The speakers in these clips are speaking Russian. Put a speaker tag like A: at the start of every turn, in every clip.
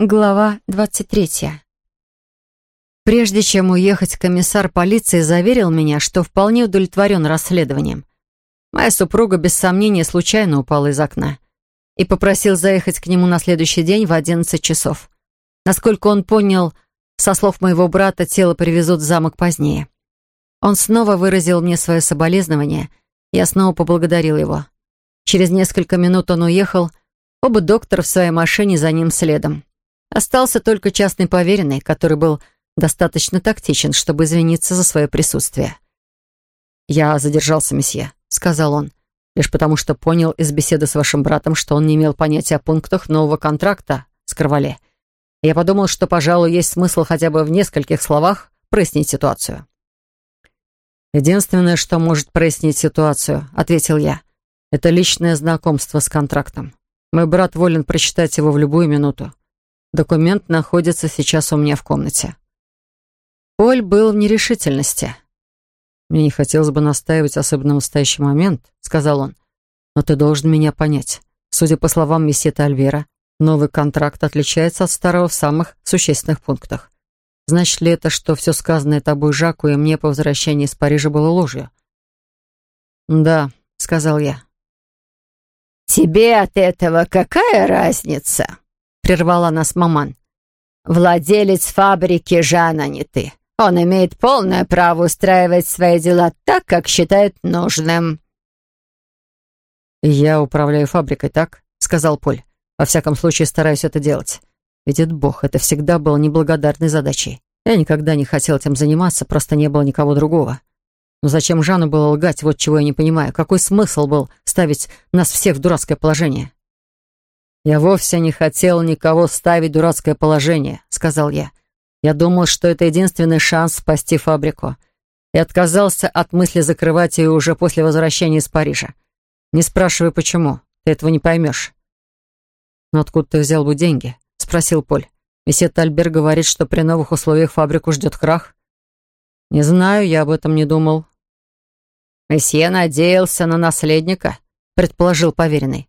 A: Глава 23. Прежде чем уехать, комиссар полиции заверил меня, что вполне удовлетворен расследованием. Моя супруга, без сомнения, случайно упала из окна и попросил заехать к нему на следующий день в 11 часов. Насколько он понял, со слов моего брата, тело привезут в замок позднее. Он снова выразил мне свое соболезнование, я снова поблагодарил его. Через несколько минут он уехал, оба доктора в своей машине за ним следом. Остался только частный поверенный, который был достаточно тактичен, чтобы извиниться за свое присутствие. «Я задержался, месье», — сказал он, «лишь потому что понял из беседы с вашим братом, что он не имел понятия о пунктах нового контракта с Карвале. Я подумал, что, пожалуй, есть смысл хотя бы в нескольких словах прояснить ситуацию». «Единственное, что может прояснить ситуацию», — ответил я, «это личное знакомство с контрактом. Мой брат волен прочитать его в любую минуту. Документ находится сейчас у меня в комнате. Поль был в нерешительности. «Мне не хотелось бы настаивать, особенно в настоящий момент», — сказал он. «Но ты должен меня понять. Судя по словам месье Альвера, новый контракт отличается от старого в самых существенных пунктах. Значит ли это, что все сказанное тобой Жаку и мне по возвращении из Парижа было ложью?» «Да», — сказал я.
B: «Тебе от этого какая разница?» Прервала нас маман. «Владелец фабрики Жан, а не ты. Он имеет полное право устраивать свои дела так, как считает нужным».
A: «Я управляю фабрикой, так?» — сказал Поль. «Во всяком случае, стараюсь это делать. Видит Бог, это всегда было неблагодарной задачей. Я никогда не хотел этим заниматься, просто не было никого другого. Но зачем Жану было лгать, вот чего я не понимаю. Какой смысл был ставить нас всех в дурацкое положение?» «Я вовсе не хотел никого ставить в дурацкое положение», — сказал я. «Я думал, что это единственный шанс спасти фабрику. И отказался от мысли закрывать ее уже после возвращения из Парижа. Не спрашивай, почему. Ты этого не поймешь». «Но откуда ты взял бы деньги?» — спросил Поль. «Месье Тальбер говорит, что при новых условиях фабрику ждет крах». «Не знаю, я об этом не думал». «Месье надеялся на наследника», — предположил поверенный.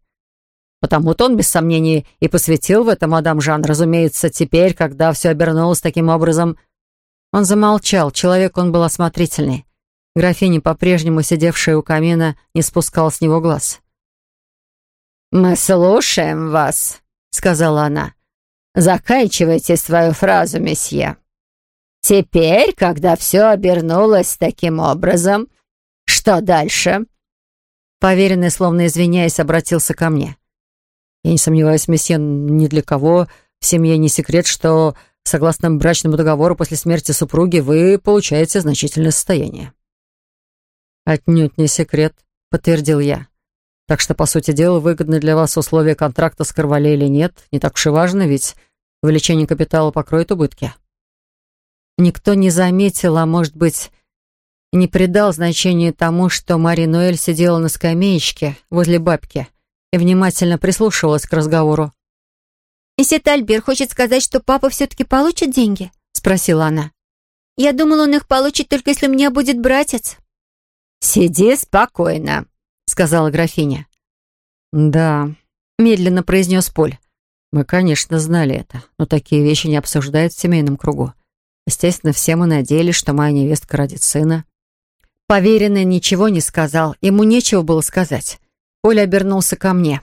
A: Потому-то он, без сомнений, и посвятил в это мадам Жан. Разумеется, теперь, когда все обернулось таким образом... Он замолчал, человек он был осмотрительный. Графиня, по-прежнему сидевшая у камина, не спускала с него глаз.
B: «Мы слушаем вас», — сказала она. «Заканчивайте свою фразу, месье. Теперь, когда все обернулось таким образом, что дальше?»
A: Поверенный, словно извиняясь, обратился ко мне. Я не сомневаюсь, месье, ни для кого в семье не секрет, что, согласно брачному договору, после смерти супруги вы получаете значительное состояние. «Отнюдь не секрет», — подтвердил я. «Так что, по сути дела, выгодны для вас условия контракта с Карвале или нет, не так уж и важно, ведь увеличение капитала покроет убытки». Никто не заметил, а, может быть, не придал значения тому, что Мари Ноэль сидела на скамеечке возле бабки — и внимательно прислушивалась к разговору.
C: «Месье Тальбер хочет сказать, что папа все-таки получит деньги?» — спросила она. «Я думала, он их получит только если у меня будет братец».
B: «Сиди спокойно», — сказала графиня.
A: «Да», — медленно произнес Поль. «Мы, конечно, знали это, но такие вещи не обсуждают в семейном кругу. Естественно, все мы надеялись, что моя невестка родит сына». Поверенный ничего не сказал, ему нечего было сказать. Оля обернулся ко мне.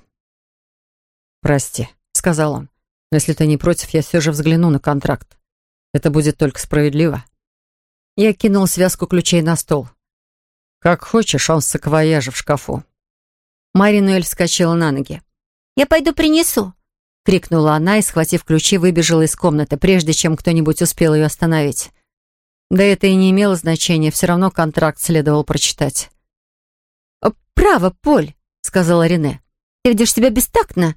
A: «Прости», — сказал он, — «но если ты не против, я все же взгляну на контракт. Это будет только справедливо». Я кинул связку ключей на стол. «Как хочешь, он в саквояже в шкафу».
C: Маринуэль вскочила на ноги. «Я пойду принесу», — крикнула она и, схватив ключи, выбежала из комнаты, прежде чем кто-нибудь успел ее остановить.
A: Да это и не имело значения, все равно контракт следовало прочитать.
C: «Право, Поль», сказала Рене. «Ты ведешь себя бестактно.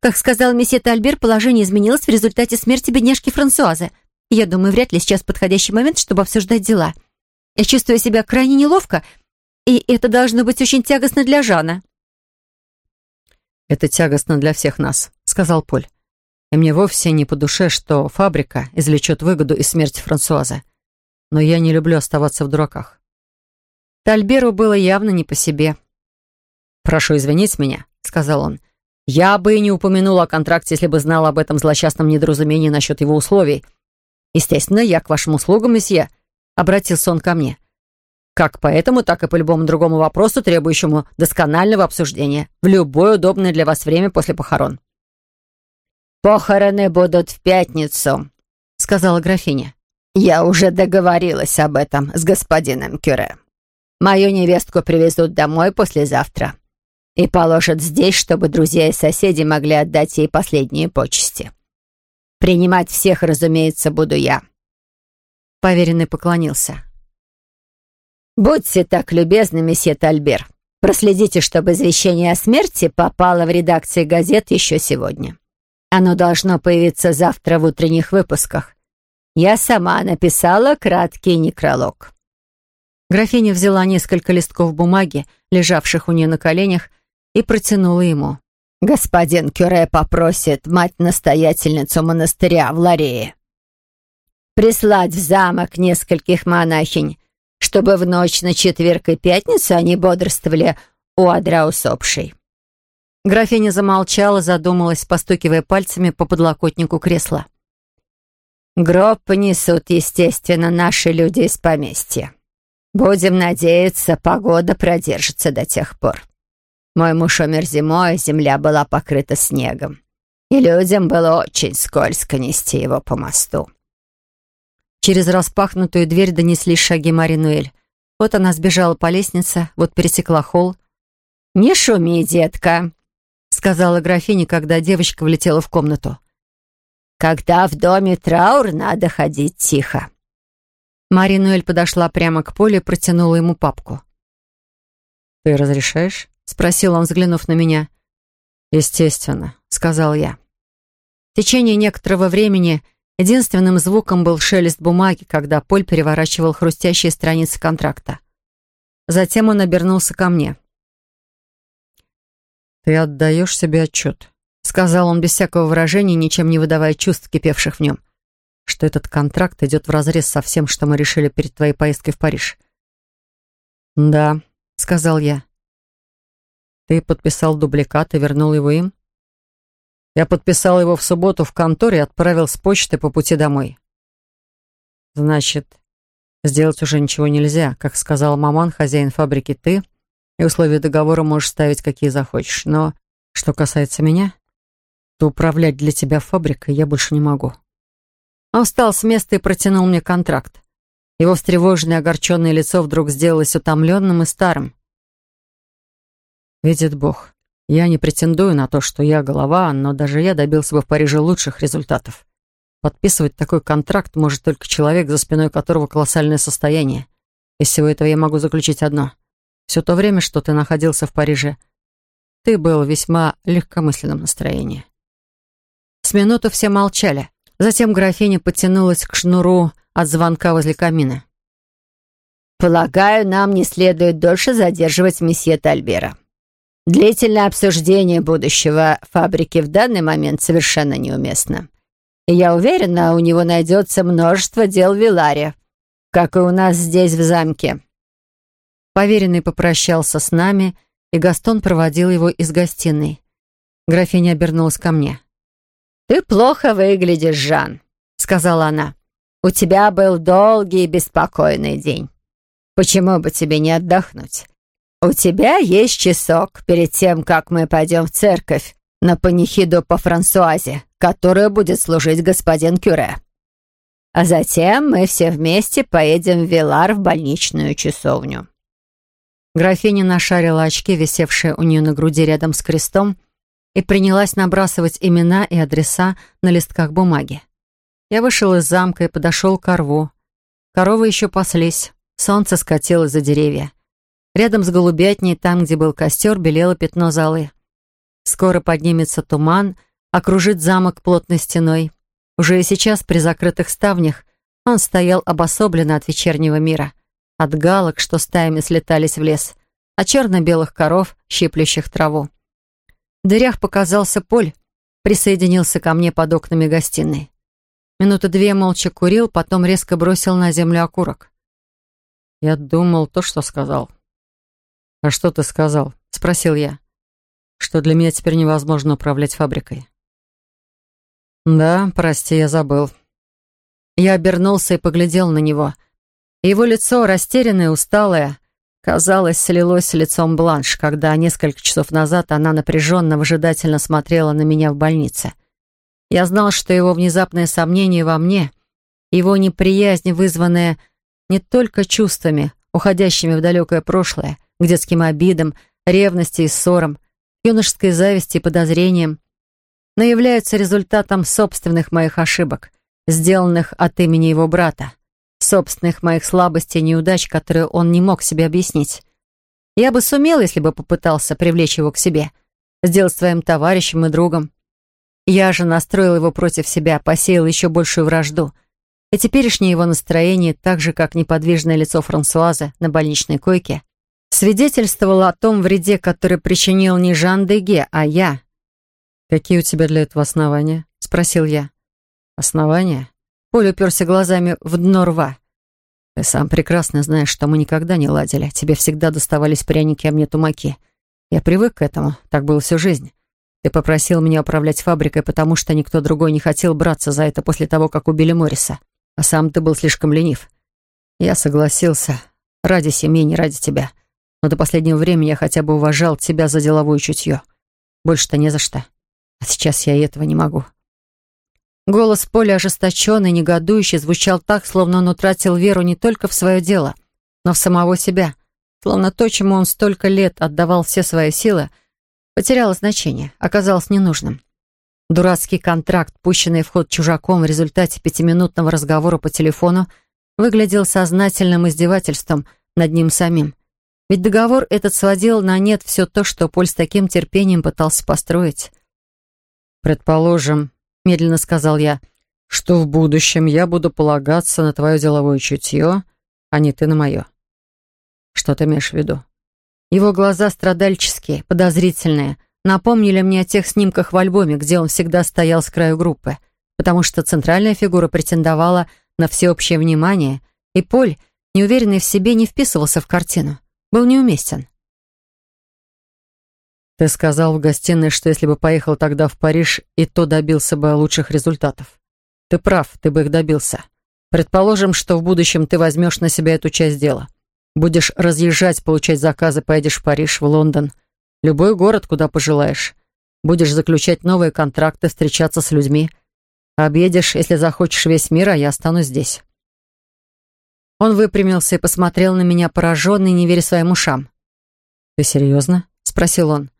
C: Как сказал месье Альбер, положение изменилось в результате смерти бедняжки Франсуазы. Я думаю, вряд ли сейчас подходящий момент, чтобы обсуждать дела. Я чувствую себя крайне неловко, и это должно быть очень тягостно для Жана».
A: «Это тягостно для всех нас», — сказал Поль. «И мне вовсе не по душе, что фабрика извлечет выгоду из смерти Франсуазы. Но я не люблю оставаться в дураках». Тальберу было явно не по себе. «Прошу извинить меня», — сказал он. Я бы и не упомянул о контракте, если бы знал об этом злосчастном недоразумении насчет его условий. Естественно, я к вашим услугам, месье, — обратился он ко мне. Как по этому, так и по любому другому вопросу, требующему досконального обсуждения, в любое удобное для вас время после похорон.
B: «Похороны будут в пятницу», — сказала графиня. «Я уже договорилась об этом с господином Кюре. Мою невестку привезут домой послезавтра и положат здесь, чтобы друзья и соседи могли отдать ей последние почести. Принимать всех, разумеется, буду я».
A: Поверенный поклонился.
B: «Будьте так любезны, месье Тальбер. Проследите, чтобы извещение о смерти попало в редакции газет еще сегодня». Оно должно появиться завтра в утренних выпусках. Я сама написала краткий некролог».
A: Графиня взяла несколько листков бумаги, лежавших у нее на коленях, и протянула ему.
B: «Господин Кюре попросит мать-настоятельницу монастыря в Ларее прислать в замок нескольких монахинь, чтобы в ночь на четверг и пятницу они бодрствовали у адра усопшей.
A: Графиня замолчала, задумалась, постукивая пальцами по подлокотнику кресла.
B: «Гроб понесут, естественно, наши люди из поместья. Будем надеяться, погода продержится до тех пор. Мой муж умер зимой, земля была покрыта снегом, и людям было очень скользко нести его по мосту».
A: Через распахнутую дверь донеслись шаги Маринуэль. Вот она сбежала по лестнице, вот пересекла холл.
B: «Не шуми, детка!»
A: сказала графиня, когда девочка влетела в комнату.
B: «Когда в доме траур, надо ходить тихо».
A: Маринуэль подошла прямо к Поле и протянула ему папку. «Ты разрешаешь?» — спросил он, взглянув на меня. «Естественно», — сказал я. В течение некоторого времени единственным звуком был шелест бумаги, когда Поль переворачивал хрустящие страницы контракта. Затем он обернулся ко мне. «Ты отдаешь себе отчет», — сказал он без всякого выражения, ничем не выдавая чувств, кипевших в нем, «что этот контракт идет вразрез со всем, что мы решили перед твоей поездкой в Париж». «Да», — сказал я. «Ты подписал дубликат и вернул его им?» «Я подписал его в субботу в конторе и отправил с почты по пути домой». «Значит, сделать уже ничего нельзя. Как сказал маман, хозяин фабрики ты, и условия договора можешь ставить, какие захочешь. Но что касается меня, то управлять для тебя фабрикой я больше не могу». Он встал с места и протянул мне контракт. Его встревоженное огорченное лицо вдруг сделалось утомленным и старым. «Видит Бог, я не претендую на то, что я голова, но даже я добился бы в Париже лучших результатов. Подписывать такой контракт может только человек, за спиной которого колоссальное состояние. Из всего этого я могу заключить одно. Все то время, что ты находился в Париже, ты был в весьма легкомысленном настроении. С минуту все молчали. Затем графиня потянулась к шнуру от звонка возле камина.
B: «Полагаю, нам не следует дольше задерживать месье Тальбера. Длительное обсуждение будущего фабрики в данный момент совершенно неуместно. И я уверена, у него найдется множество дел в Виларе, как и у нас здесь в замке».
A: Поверенный попрощался с нами, и Гастон проводил его из гостиной. Графиня обернулась ко мне.
B: «Ты плохо выглядишь, Жан», — сказала она. «У тебя был долгий и беспокойный день. Почему бы тебе не отдохнуть? У тебя есть часок перед тем, как мы пойдем в церковь на панихиду по Франсуазе, которую будет служить господин Кюре. А затем мы все вместе поедем в Вилар в больничную часовню».
A: Графиня нашарила очки, висевшие у нее на груди рядом с крестом, и принялась набрасывать имена и адреса на листках бумаги. Я вышел из замка и подошел к рву. Коровы еще паслись, солнце скатилось за деревья. Рядом с голубятней, там, где был костер, белело пятно золы. Скоро поднимется туман, окружит замок плотной стеной. Уже и сейчас при закрытых ставнях он стоял обособленно от вечернего мира — от галок, что стаями слетались в лес, от черно-белых коров, щиплющих траву. В дырях показался Поль, присоединился ко мне под окнами гостиной. Минуты две молча курил, потом резко бросил на землю окурок. «Я думал то, что сказал». «А что ты сказал?» — спросил я. что для меня теперь невозможно управлять фабрикой. Да, прости, я забыл. Я обернулся и поглядел на него. Его лицо, растерянное, усталое, казалось, слилось с лицом Бланш, когда несколько часов назад она напряженно, выжидательно смотрела на меня в больнице. Я знал, что его внезапное сомнение во мне, его неприязнь, вызванная не только чувствами, уходящими в далекое прошлое, к детским обидам, ревности и ссорам, юношеской зависти и подозрениям, но являются результатом собственных моих ошибок, сделанных от имени его брата, собственных моих слабостей и неудач, которые он не мог себе объяснить. Я бы сумел, если бы попытался привлечь его к себе, сделать своим товарищем и другом, я же настроил его против себя, посеял еще большую вражду. И теперешнее его настроение, так же, как неподвижное лицо Франсуаза на больничной койке, свидетельствовало о том вреде, который причинил не Жан Деге, а я. «Какие у тебя для этого основания?» — спросил я. «Основания?» Поль уперся глазами в дно рва. «Ты сам прекрасно знаешь, что мы никогда не ладили. Тебе всегда доставались пряники, а мне тумаки. Я привык к этому, так было всю жизнь. Ты попросил меня управлять фабрикой, потому что никто другой не хотел браться за это после того, как убили Морриса. А сам ты был слишком ленив. Я согласился. Ради семьи, не ради тебя. Но до последнего времени я хотя бы уважал тебя за деловое чутье. Больше-то не за что. А сейчас я и этого не могу». Голос Поля, ожесточенный, негодующий, звучал так, словно он утратил веру не только в свое дело, но в самого себя. Словно то, чему он столько лет отдавал все свои силы — потеряло значение, оказалось ненужным. Дурацкий контракт, пущенный в ход чужаком в результате пятиминутного разговора по телефону, выглядел сознательным издевательством над ним самим. Ведь договор этот сводил на нет все то, что Поль с таким терпением пытался построить. «Предположим», — медленно сказал я, «что в будущем я буду полагаться на твое деловое чутье, а не ты на мое». «Что ты имеешь в виду?» Его глаза страдальческие, подозрительные, напомнили мне о тех снимках в альбоме, где он всегда стоял с краю группы, потому что центральная фигура претендовала на всеобщее внимание, и Поль, неуверенный в себе, не вписывался в картину, был неуместен. «Ты сказал в гостиной, что если бы поехал тогда в Париж, и то добился бы лучших результатов. Ты прав, ты бы их добился. Предположим, что в будущем ты возьмешь на себя эту часть дела. Будешь разъезжать, получать заказы, поедешь в Париж, в Лондон. Любой город, куда пожелаешь. Будешь заключать новые контракты, встречаться с людьми. Объедешь, если захочешь, весь мир, а я останусь здесь». Он выпрямился и посмотрел на меня, пораженный, не веря своим ушам. «Ты серьезно?» — спросил он.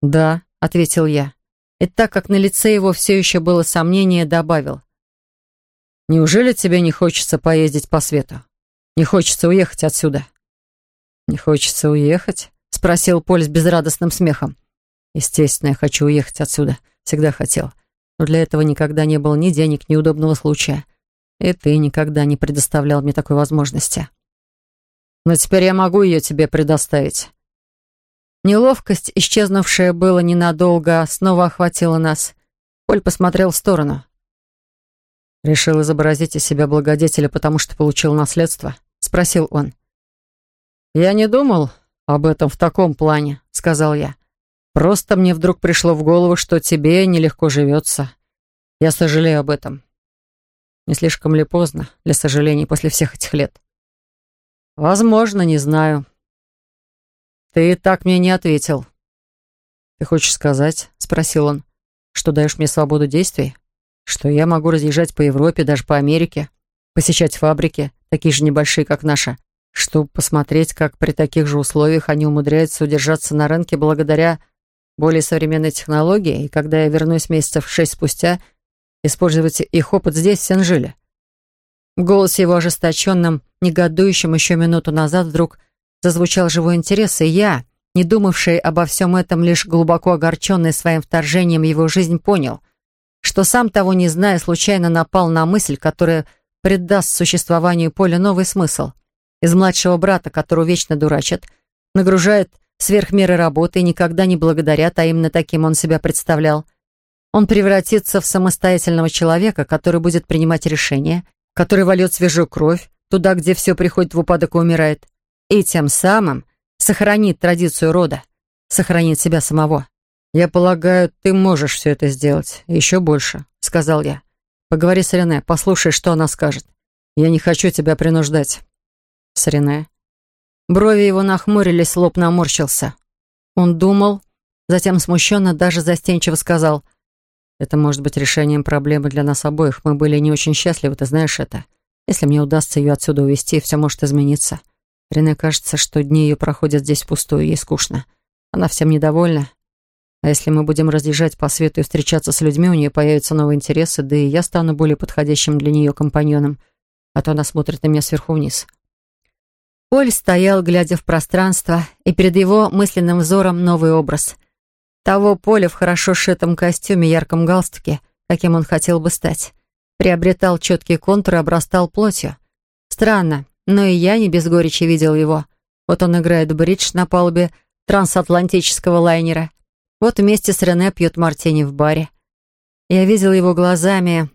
A: «Да», — ответил я. И так как на лице его все еще было сомнение, добавил. «Неужели тебе не хочется поездить по свету? Не хочется уехать отсюда?» «Не хочется уехать?» — спросил Поль с безрадостным смехом. «Естественно, я хочу уехать отсюда. Всегда хотел. Но для этого никогда не было ни денег, ни удобного случая. И ты никогда не предоставлял мне такой возможности. Но теперь я могу ее тебе предоставить». Неловкость, исчезнувшая было ненадолго, снова охватила нас. Поль посмотрел в сторону. «Решил изобразить из себя благодетеля, потому что получил наследство?» — спросил он. «Я не думал об этом в таком плане», — сказал я. «Просто мне вдруг пришло в голову, что тебе нелегко живется. Я сожалею об этом. Не слишком ли поздно для сожалений после всех этих лет?» «Возможно, не знаю». «Ты так мне не ответил». «Ты хочешь сказать?» — спросил он. «Что даешь мне свободу действий? Что я могу разъезжать по Европе, даже по Америке, посещать фабрики, такие же небольшие, как наша, чтобы посмотреть, как при таких же условиях они умудряются удержаться на рынке благодаря более современной технологии, и когда я вернусь месяцев шесть спустя, использовать их опыт здесь, в Сен-Жиле. В голосе его ожесточенным, негодующим еще минуту назад вдруг зазвучал живой интерес, и я, не думавший обо всем этом, лишь глубоко огорченный своим вторжением в его жизнь, понял, что сам того не зная, случайно напал на мысль, которая придаст существованию Поля новый смысл — из младшего брата, которого вечно дурачат, нагружает сверх меры работы и никогда не благодарят, а именно таким он себя представлял. Он превратится в самостоятельного человека, который будет принимать решения, который вольет свежую кровь туда, где все приходит в упадок и умирает, и тем самым сохранит традицию рода, сохранит себя самого. «Я полагаю, ты можешь все это сделать. Еще больше», — сказал я. «Поговори с Рене, послушай, что она скажет. Я не хочу тебя принуждать». «С Рене?» Брови его нахмурились, лоб наморщился. Он думал, затем смущенно, даже застенчиво сказал, «Это может быть решением проблемы для нас обоих. Мы были не очень счастливы, ты знаешь это. Если мне удастся ее отсюда увезти, все может измениться. Рене кажется, что дни ее проходят здесь впустую, ей скучно. Она всем недовольна. А если мы будем разъезжать по свету и встречаться с людьми, у нее появятся новые интересы, да и я стану более подходящим для нее компаньоном, а то она смотрит на меня сверху вниз. Поль стоял, глядя в пространство, и перед его мысленным взором новый образ. Того Поля в хорошо сшитом костюме, ярком галстуке, каким он хотел бы стать. Приобретал четкие контуры, обрастал плотью. Странно, но и я не без горечи видел его. Вот он играет бридж на палубе трансатлантического лайнера. Вот вместе с Рене пьет мартини в баре. Я видел его глазами,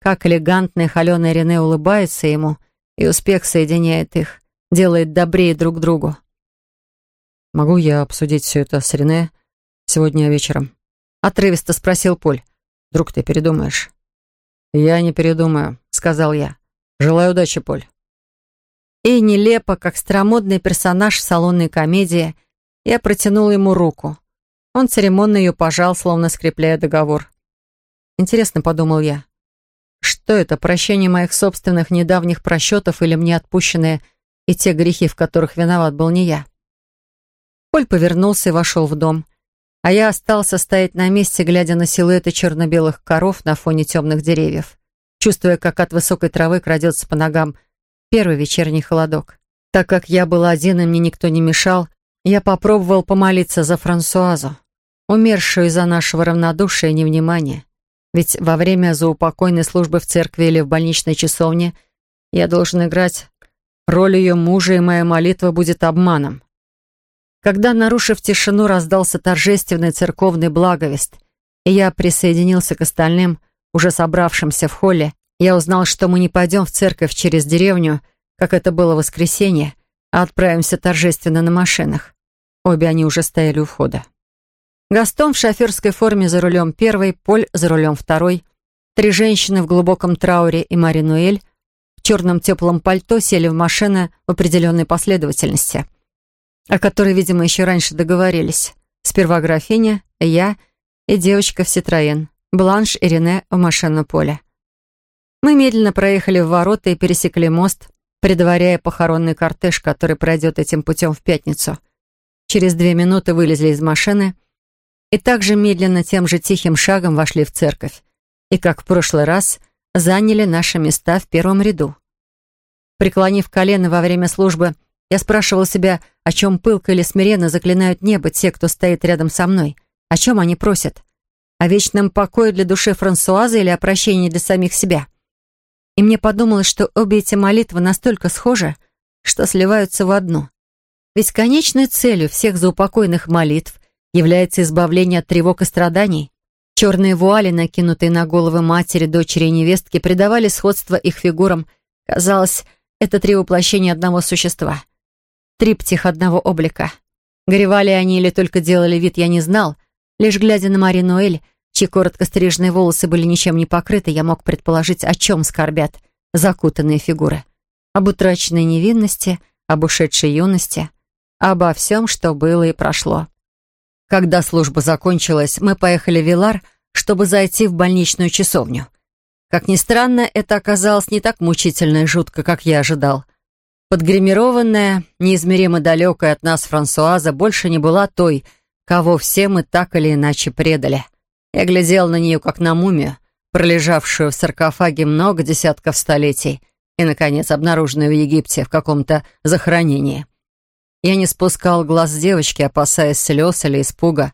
A: как элегантная холеная Рене улыбается ему, и успех соединяет их, делает добрее друг другу. «Могу я обсудить все это с Рене сегодня вечером?» Отрывисто спросил Поль. «Вдруг ты передумаешь?» «Я не передумаю», — сказал я. «Желаю удачи, Поль». И нелепо, как старомодный персонаж в салонной комедии, я протянул ему руку. Он церемонно ее пожал, словно скрепляя договор. Интересно, подумал я, что это, прощение моих собственных недавних просчетов или мне отпущенные и те грехи, в которых виноват был не я? Поль повернулся и вошел в дом, а я остался стоять на месте, глядя на силуэты черно-белых коров на фоне темных деревьев, чувствуя, как от высокой травы крадется по ногам первый вечерний холодок. Так как я был один и мне никто не мешал, я попробовал помолиться за Франсуазу, умершую из-за нашего равнодушия и невнимания. Ведь во время заупокойной службы в церкви или в больничной часовне я должен играть роль ее мужа, и моя молитва будет обманом. Когда, нарушив тишину, раздался торжественный церковный благовест, и я присоединился к остальным, уже собравшимся в холле, я узнал, что мы не пойдем в церковь через деревню, как это было в воскресенье, а отправимся торжественно на машинах. Обе они уже стояли у входа. Гастон в шоферской форме за рулем первой, Поль за рулем второй. Три женщины в глубоком трауре и Мари Нуэль в черном теплом пальто сели в машины в определенной последовательности, о которой, видимо, еще раньше договорились. Сперва графиня, я и девочка в Ситроен, Бланш и Рене в машинном поле. Мы медленно проехали в ворота и пересекли мост, предваряя похоронный кортеж, который пройдет этим путем в пятницу. Через две минуты вылезли из машины и также медленно тем же тихим шагом вошли в церковь. И, как в прошлый раз, заняли наши места в первом ряду. Преклонив колено во время службы, я спрашивал себя, о чем пылко или смиренно заклинают небо те, кто стоит рядом со мной. О чем они просят? О вечном покое для души Франсуазы или о прощении для самих себя? И мне подумалось, что обе эти молитвы настолько схожи, что сливаются в одну. Ведь конечной целью всех заупокойных молитв является избавление от тревог и страданий. Черные вуали, накинутые на головы матери, дочери и невестки, придавали сходство их фигурам. Казалось, это три воплощения одного существа. Триптих одного облика. Горевали они или только делали вид, я не знал. Лишь глядя на Марину Эль, чьи коротко стриженные волосы были ничем не покрыты, я мог предположить, о чем скорбят закутанные фигуры. Об утраченной невинности, об ушедшей юности, обо всем, что было и прошло. Когда служба закончилась, мы поехали в Вилар, чтобы зайти в больничную часовню. Как ни странно, это оказалось не так мучительно и жутко, как я ожидал. Подгримированная, неизмеримо далекая от нас Франсуаза больше не была той, кого все мы так или иначе предали. Я глядел на нее, как на мумию, пролежавшую в саркофаге много десятков столетий и, наконец, обнаруженную в Египте в каком-то захоронении. Я не спускал глаз девочки, опасаясь слез или испуга,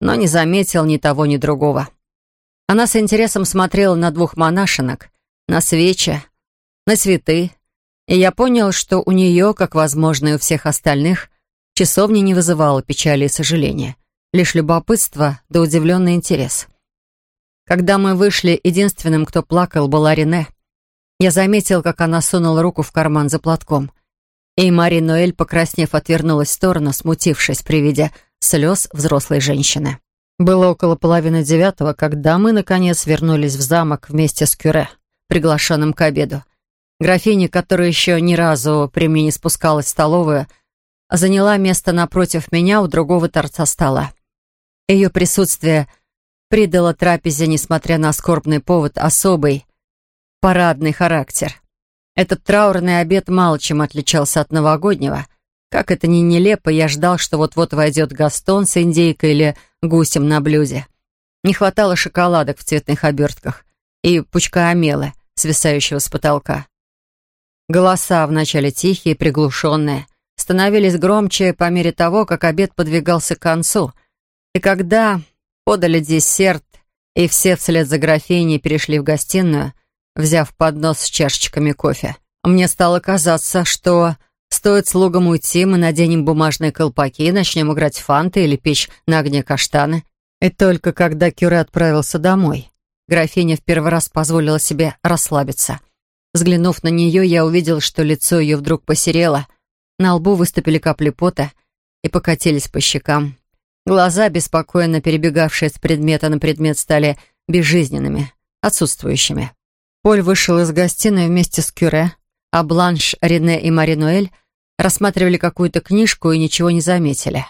A: но не заметил ни того, ни другого. Она с интересом смотрела на двух монашинок, на свечи, на цветы, и я понял, что у нее, как возможно и у всех остальных, часовня не вызывала печали и сожаления лишь любопытство да удивленный интерес. Когда мы вышли, единственным, кто плакал, была Рене. Я заметил, как она сунула руку в карман за платком. И Мари Ноэль, покраснев, отвернулась в сторону, смутившись при виде слез взрослой женщины. Было около половины девятого, когда мы, наконец, вернулись в замок вместе с Кюре, приглашенным к обеду. Графиня, которая еще ни разу при мне не спускалась в столовую, заняла место напротив меня у другого торца стола. Ее присутствие придало трапезе, несмотря на скорбный повод, особый, парадный характер. Этот траурный обед мало чем отличался от новогоднего. Как это ни нелепо, я ждал, что вот-вот войдет Гастон с индейкой или гусем на блюде. Не хватало шоколадок в цветных обертках и пучка омела, свисающего с потолка. Голоса, вначале тихие, приглушенные, становились громче по мере того, как обед подвигался к концу. И когда подали десерт, и все вслед за графиней перешли в гостиную, взяв поднос с чашечками кофе, мне стало казаться, что стоит слугам уйти, мы наденем бумажные колпаки и начнем играть фанты или печь на огне каштаны. И только когда Кюре отправился домой, графиня в первый раз позволила себе расслабиться. Взглянув на нее, я увидел, что лицо ее вдруг посерело, на лбу выступили капли пота и покатились по щекам. Глаза, беспокойно перебегавшие с предмета на предмет, стали безжизненными, отсутствующими. Поль вышел из гостиной вместе с Кюре, а Бланш, Рене и Маринуэль рассматривали какую-то книжку и ничего не заметили.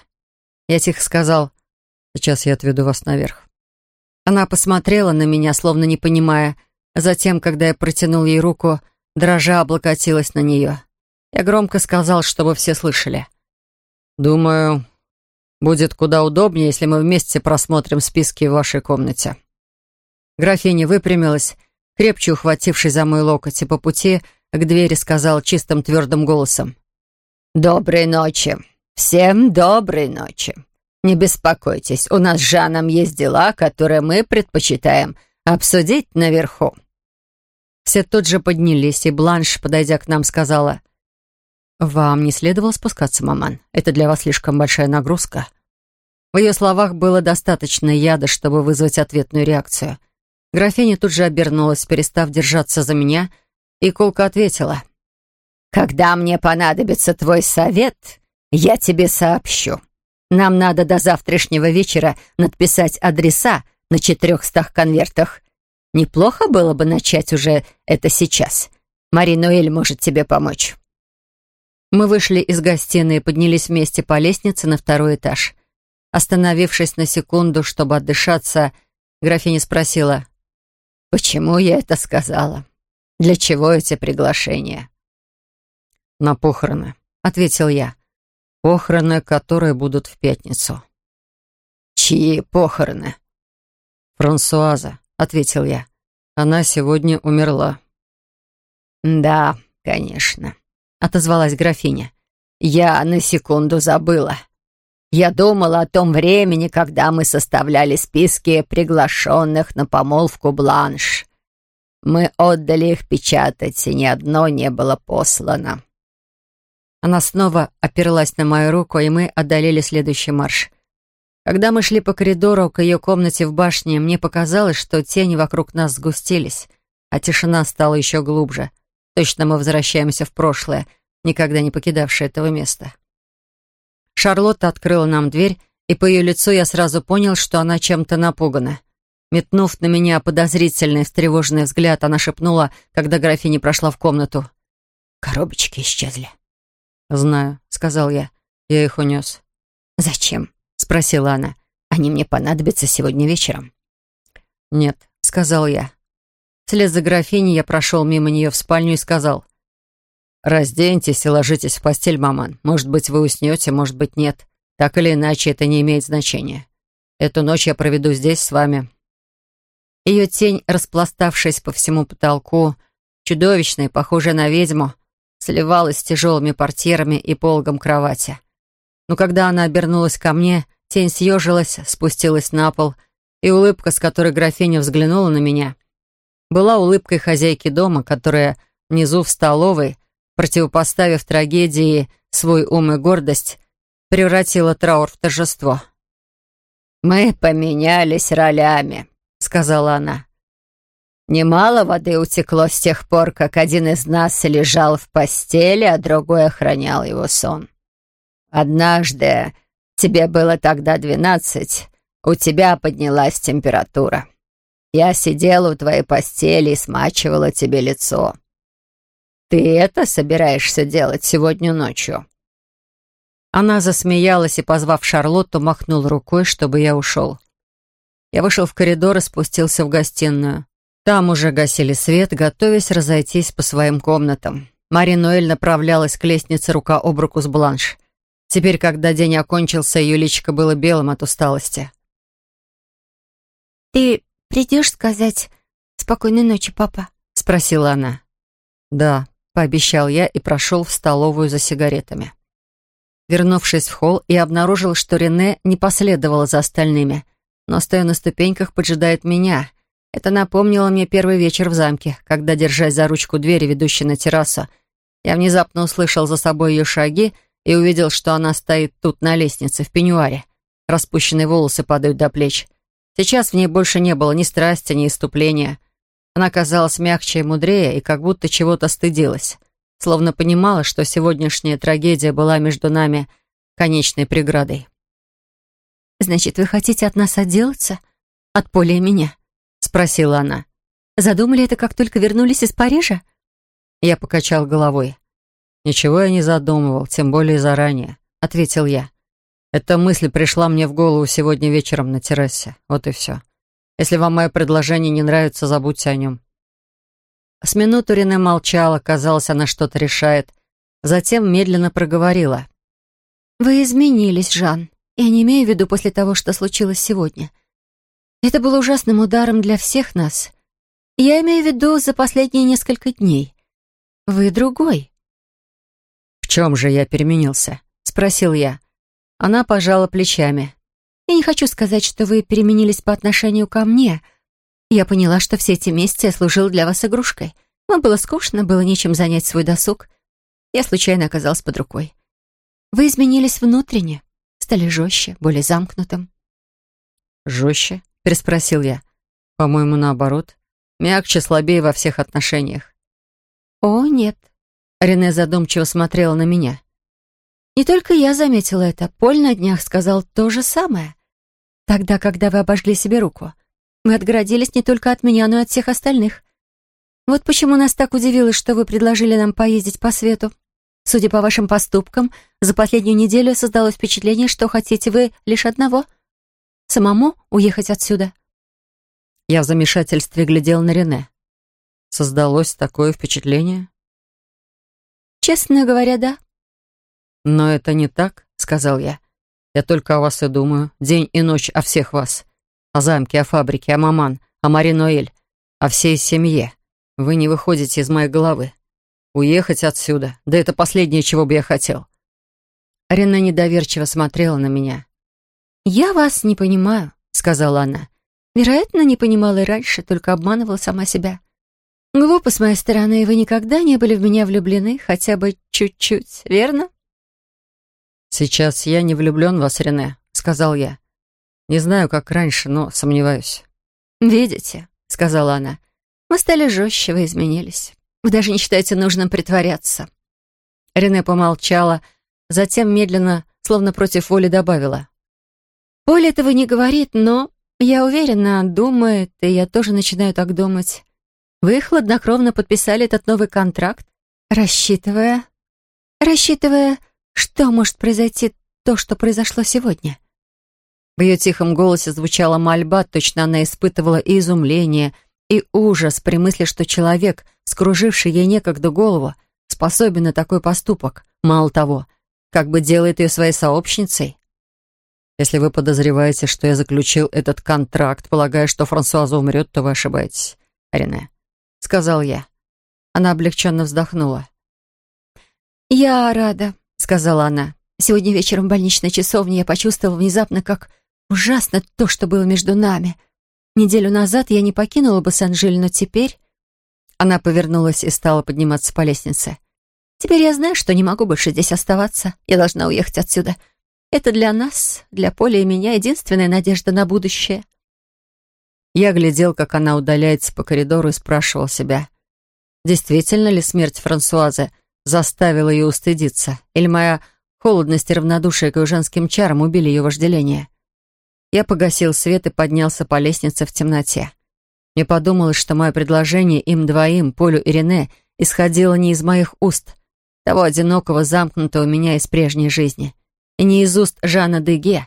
A: Я тихо сказал, «Сейчас я отведу вас наверх». Она посмотрела на меня, словно не понимая. Затем, когда я протянул ей руку, дрожа облокотилась на нее. Я громко сказал, чтобы все слышали. «Думаю, будет куда удобнее, если мы вместе просмотрим списки в вашей комнате». Графиня выпрямилась, крепче ухватившись за мой локоть, и по пути к двери сказал чистым твердым голосом.
B: «Доброй ночи. Всем доброй ночи. Не беспокойтесь, у нас с Жаном есть дела, которые мы предпочитаем обсудить наверху».
A: Все тут же поднялись, и Бланш, подойдя к нам, сказала, «Вам не следовало спускаться, маман. Это для вас слишком большая нагрузка». В ее словах было достаточно яда, чтобы вызвать ответную реакцию. Графиня тут же обернулась, перестав держаться за меня, и колко ответила.
B: «Когда мне понадобится твой совет, я тебе сообщу. Нам надо до завтрашнего вечера надписать адреса на четырехстах конвертах. Неплохо было бы начать уже это сейчас. Маринуэль может тебе помочь».
A: Мы вышли из гостиной и поднялись вместе по лестнице на второй этаж. Остановившись на секунду, чтобы отдышаться, графиня спросила,
B: «Почему я это сказала? Для чего эти приглашения?»
A: «На похороны», — ответил я. «Похороны, которые будут в пятницу».
B: «Чьи похороны?»
A: «Франсуаза», — ответил я. «Она сегодня умерла».
B: «Да, конечно», отозвалась графиня. «Я на секунду забыла. Я думала о том времени, когда мы составляли списки приглашенных на помолвку Бланш. Мы отдали их печатать, и ни одно не было послано».
A: Она снова оперлась на мою руку, и мы одолели следующий марш. Когда мы шли по коридору к ее комнате в башне, мне показалось, что тени вокруг нас сгустились, а тишина стала еще глубже — Точно мы возвращаемся в прошлое, никогда не покидавшее этого места. Шарлотта открыла нам дверь, и по ее лицу я сразу понял, что она чем-то напугана. Метнув на меня подозрительный, встревоженный взгляд, она шепнула, когда графиня прошла в комнату.
B: «Коробочки исчезли».
A: «Знаю», — сказал я. Я их унес.
B: «Зачем?» — спросила она. «Они мне понадобятся сегодня вечером».
A: «Нет», — сказал я. Вслед за графиней я прошел мимо нее в спальню и сказал. «Разденьтесь и ложитесь в постель, маман. Может быть, вы уснете, может быть, нет. Так или иначе, это не имеет значения. Эту ночь я проведу здесь с вами». Ее тень, распластавшись по всему потолку, чудовищная, похожая на ведьму, сливалась с тяжелыми портьерами и пологом кровати. Но когда она обернулась ко мне, тень съежилась, спустилась на пол, и улыбка, с которой графиня взглянула на меня, была улыбкой хозяйки дома, которая внизу в столовой, противопоставив трагедии свой ум и гордость, превратила траур в торжество.
B: «Мы поменялись ролями», — сказала она. «Немало воды утекло с тех пор, как один из нас лежал в постели, а другой охранял его сон. Однажды, тебе было тогда двенадцать, у тебя поднялась температура. Я сидела у твоей постели и смачивала тебе лицо. Ты это собираешься делать сегодня ночью?»
A: Она засмеялась и, позвав Шарлотту, махнул рукой, чтобы я ушел. Я вышел в коридор и спустился в гостиную. Там уже гасили свет, готовясь разойтись по своим комнатам. Мари Ноэль направлялась к лестнице рука об руку с Бланш. Теперь, когда день окончился, ее личико было белым от усталости.
C: «Ты придешь сказать спокойной ночи, папа?» — спросила она.
A: «Да», — пообещал я и прошел в столовую за сигаретами. Вернувшись в холл, я обнаружил, что Рене не последовала за остальными, но, стоя на ступеньках, поджидает меня. Это напомнило мне первый вечер в замке, когда, держась за ручку двери, ведущей на террасу, я внезапно услышал за собой ее шаги и увидел, что она стоит тут, на лестнице, в пеньюаре. Распущенные волосы падают до плеч. Сейчас в ней больше не было ни страсти, ни иступления. Она казалась мягче и мудрее, и как будто чего-то стыдилась словно понимала, что сегодняшняя трагедия была между нами конечной преградой.
C: «Значит, вы хотите от нас отделаться? От Поля и меня?» — спросила она. «Задумали это, как только вернулись из Парижа?»
A: Я покачал головой. «Ничего я не задумывал, тем более заранее», — ответил я. «Эта мысль пришла мне в голову сегодня вечером на террасе. Вот и все. Если вам мое предложение не нравится, забудьте о нем. С минуту Рене молчала, казалось, она что-то решает. Затем медленно проговорила.
C: «Вы изменились, Жан. Я не имею в виду после того, что случилось сегодня. Это было ужасным ударом для всех нас. Я имею в виду за последние несколько дней. Вы другой».
A: «В чем же я переменился?» — спросил я. Она пожала плечами.
C: «Я не хочу сказать, что вы переменились по отношению ко мне», я поняла, что все эти месяцы я служил для вас игрушкой. Вам было скучно, было нечем занять свой досуг. Я случайно оказалась под рукой. Вы изменились внутренне, стали жестче, более замкнутым.
A: «Жестче?» — переспросил я. «По-моему, наоборот. Мягче, слабее во всех отношениях».
C: «О, нет». Рене задумчиво смотрела на меня. «Не только я заметила это. Поль на днях сказал то же самое. Тогда, когда вы обожгли себе руку. Мы отгородились не только от меня, но и от всех остальных. Вот почему нас так удивило, что вы предложили нам поездить по свету. Судя по вашим поступкам, за последнюю неделю создалось впечатление, что хотите вы лишь одного — самому уехать отсюда.
A: Я в замешательстве глядел на Рене. Создалось такое впечатление?
C: Честно говоря, да.
A: Но это не так, сказал я. Я только о вас и думаю, день и ночь о всех вас. О замке, о фабрике, о маман, о Мари Ноэль, о всей семье. Вы не выходите из моей головы. Уехать отсюда, да это последнее, чего бы я хотел. Рена недоверчиво смотрела на меня.
C: «Я вас не понимаю», — сказала она. «Вероятно, не понимала и раньше, только обманывала сама себя. Глупо с моей стороны, вы никогда не были в меня влюблены, хотя бы чуть-чуть, верно?»
A: «Сейчас я не влюблен в вас, Рене», — сказал я. Не знаю, как раньше, но сомневаюсь.
C: «Видите», — сказала она, — «вы стали жестче, вы изменились. Вы даже не считаете нужным притворяться».
A: Рене помолчала, затем медленно, словно против воли, добавила.
C: «Поле этого не говорит, но, я уверена, думает, и я тоже начинаю так думать. Вы хладнокровно подписали этот новый контракт, рассчитывая... рассчитывая, что может произойти то, что произошло сегодня.
A: В ее тихом голосе звучала мольба, точно она испытывала и изумление, и ужас при мысли, что человек, скруживший ей некогда голову, способен на такой поступок. Мало того, как бы делает ее своей сообщницей. Если вы подозреваете, что я заключил этот контракт, полагая, что Франсуаза умрет, то вы ошибаетесь, Рене. Сказал я. Она облегченно вздохнула.
C: «Я рада», — сказала она. «Сегодня вечером в больничной часовне я почувствовала внезапно, как Ужасно то, что было между нами. Неделю назад я не покинула бы Сан-Жиль, но теперь... Она повернулась и стала подниматься по лестнице. Теперь я знаю, что не могу больше здесь оставаться. Я должна уехать отсюда. Это для нас, для Поля и меня, единственная надежда на будущее.
A: Я глядел, как она удаляется по коридору и спрашивал себя, действительно ли смерть Франсуазы заставила ее устыдиться, или моя холодность и равнодушие к ее женским чарам убили ее вожделение. Я погасил свет и поднялся по лестнице в темноте. Мне подумалось, что мое предложение им двоим, Полю и Рене, исходило не из моих уст, того одинокого, замкнутого меня из прежней жизни, и не из уст Жана Деге,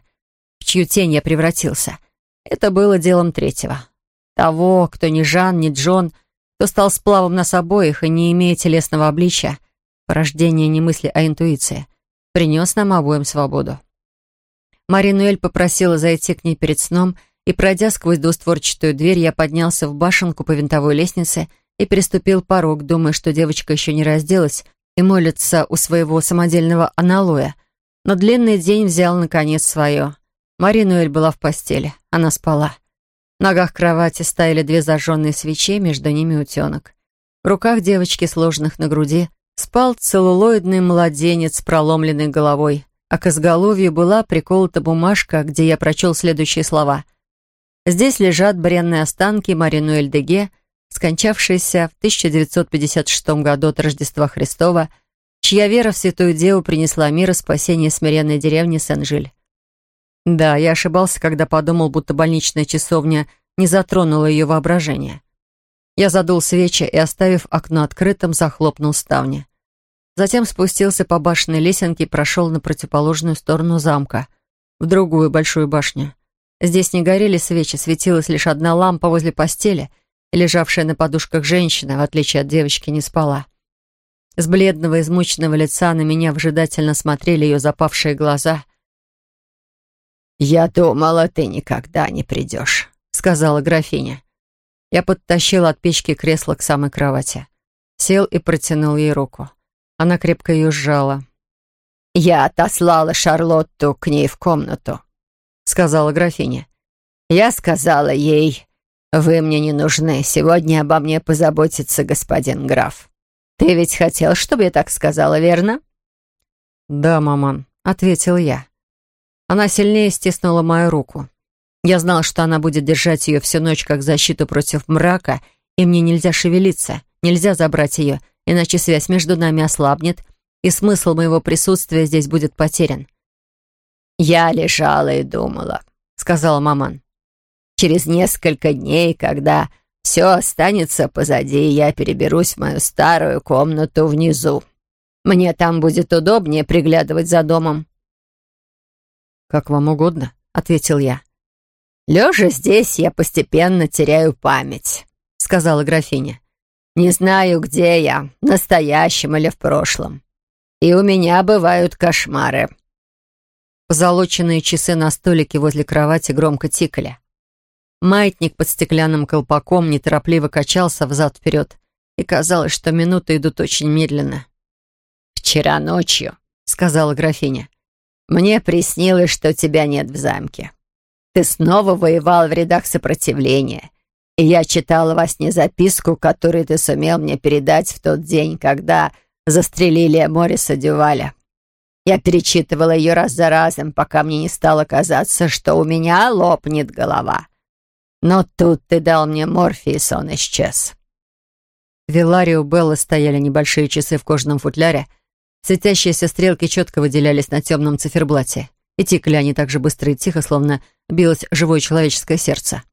A: в чью тень я превратился. Это было делом третьего. Того, кто ни Жан, ни Джон, кто стал сплавом нас обоих и, не имея телесного обличия, порождение не мысли, а интуиции, принес нам обоим свободу. Маринуэль попросила зайти к ней перед сном, и, пройдя сквозь двустворчатую дверь, я поднялся в башенку по винтовой лестнице и переступил порог, думая, что девочка еще не разделась и молится у своего самодельного аналоя. Но длинный день взял, наконец, свое. Маринуэль была в постели. Она спала. В ногах кровати стояли две зажженные свечи, между ними утенок. В руках девочки, сложенных на груди, спал целлулоидный младенец с проломленной головой а к изголовью была приколота бумажка, где я прочел следующие слова. Здесь лежат бренные останки Маринуэль Деге, скончавшейся в 1956 году от Рождества Христова, чья вера в Святую Деву принесла мир и спасение смиренной деревни Сен-Жиль. Да, я ошибался, когда подумал, будто больничная часовня не затронула ее воображение. Я задул свечи и, оставив окно открытым, захлопнул ставни. Затем спустился по башенной лесенке и прошел на противоположную сторону замка, в другую большую башню. Здесь не горели свечи, светилась лишь одна лампа возле постели, и лежавшая на подушках женщина, в отличие от девочки, не спала. С бледного, измученного лица на меня вжидательно смотрели ее запавшие глаза.
B: «Я думала, ты никогда не придешь», — сказала графиня.
A: Я подтащил от печки кресло к самой кровати. Сел и протянул ей руку. Она крепко ее сжала.
B: «Я отослала Шарлотту к ней в комнату», — сказала графиня. «Я сказала ей, вы мне не нужны, сегодня обо мне позаботится господин граф. Ты ведь хотел, чтобы я так сказала, верно?»
A: «Да, маман», — ответил я. Она сильнее стиснула мою руку. Я знал, что она будет держать ее всю ночь как защиту против мрака, и мне нельзя шевелиться, нельзя забрать ее, — иначе связь между нами ослабнет, и смысл моего присутствия здесь будет потерян.
B: «Я лежала и думала», — сказала маман. «Через несколько дней, когда все останется позади, я переберусь в мою старую комнату внизу. Мне там будет удобнее приглядывать за домом».
A: «Как вам угодно», — ответил я.
B: «Лежа здесь, я постепенно теряю память», — сказала графиня. Не знаю, где я, в настоящем или в прошлом. И у меня бывают кошмары».
A: Позолоченные часы на столике возле кровати громко тикали. Маятник под стеклянным колпаком неторопливо качался взад-вперед, и казалось, что минуты идут очень медленно.
B: «Вчера ночью», — сказала графиня, — «мне приснилось, что тебя нет в замке. Ты снова воевал в рядах сопротивления и я читала во сне записку, которую ты сумел мне передать в тот день, когда застрелили Мориса Дюваля. Я перечитывала ее раз за разом, пока мне не стало казаться, что у меня лопнет голова. Но тут ты дал мне морфий, и сон исчез.
A: В Беллы стояли небольшие часы в кожаном футляре. Светящиеся стрелки четко выделялись на темном циферблате. И тикли они так же быстро и тихо, словно билось живое человеческое сердце.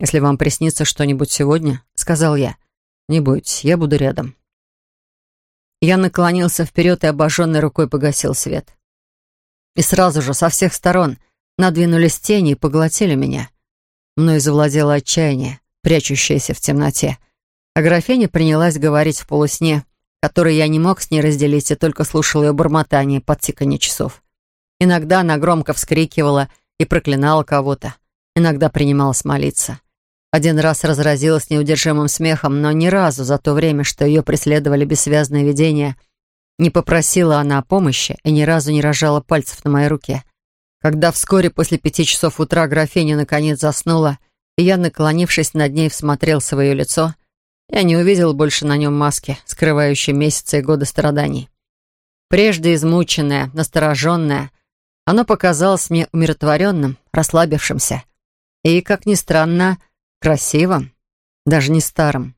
A: «Если вам приснится что-нибудь сегодня, — сказал я, — не бойтесь, я буду рядом». Я наклонился вперед и обожженной рукой погасил свет. И сразу же со всех сторон надвинулись тени и поглотили меня. Мною завладело отчаяние, прячущееся в темноте. А графиня принялась говорить в полусне, который я не мог с ней разделить и только слушал ее бормотание под тиканье часов. Иногда она громко вскрикивала и проклинала кого-то, иногда принималась молиться. Один раз разразилась неудержимым смехом, но ни разу за то время, что ее преследовали бессвязные видения, не попросила она о помощи и ни разу не рожала пальцев на моей руке. Когда вскоре после пяти часов утра графиня наконец заснула, и я, наклонившись над ней, всмотрел свое лицо, я не увидел больше на нем маски, скрывающей месяцы и годы страданий. Прежде измученное, настороженное, оно показалось мне умиротворенным, расслабившимся и, как ни странно, Красивым, даже не старым.